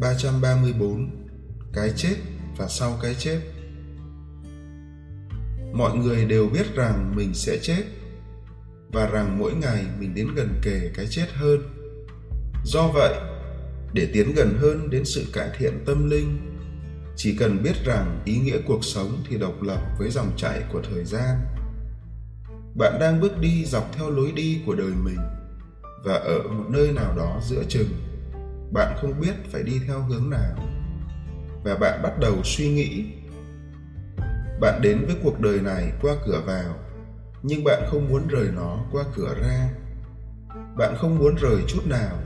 334 Cái chết và sau cái chết Mọi người đều biết rằng mình sẽ chết và rằng mỗi ngày mình đến gần kề cái chết hơn. Do vậy, để tiến gần hơn đến sự cải thiện tâm linh, chỉ cần biết rằng ý nghĩa cuộc sống thì độc lập với dòng chảy của thời gian. Bạn đang bước đi dọc theo lối đi của đời mình và ở một nơi nào đó giữa chừng bạn không biết phải đi theo hướng nào. Và bạn bắt đầu suy nghĩ. Bạn đến với cuộc đời này qua cửa vào, nhưng bạn không muốn rời nó qua cửa ra. Bạn không muốn rời chút nào,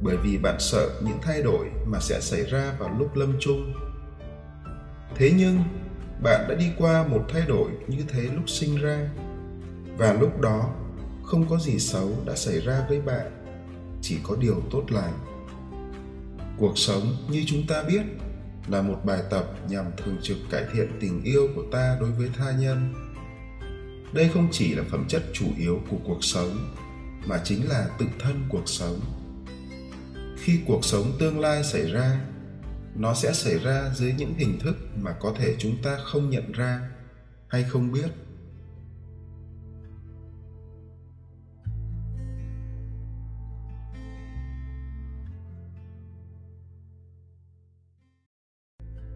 bởi vì bạn sợ những thay đổi mà sẽ xảy ra vào lúc lâm chung. Thế nhưng, bạn đã đi qua một thay đổi như thế lúc sinh ra. Và lúc đó, không có gì xấu đã xảy ra với bạn, chỉ có điều tốt lành cuộc sống như chúng ta biết là một bài tập nhằm thường trực cải thiện tình yêu của ta đối với tha nhân. Đây không chỉ là phẩm chất chủ yếu của cuộc sống, mà chính là tự thân cuộc sống. Khi cuộc sống tương lai xảy ra, nó sẽ xảy ra dưới những hình thức mà có thể chúng ta không nhận ra hay không biết.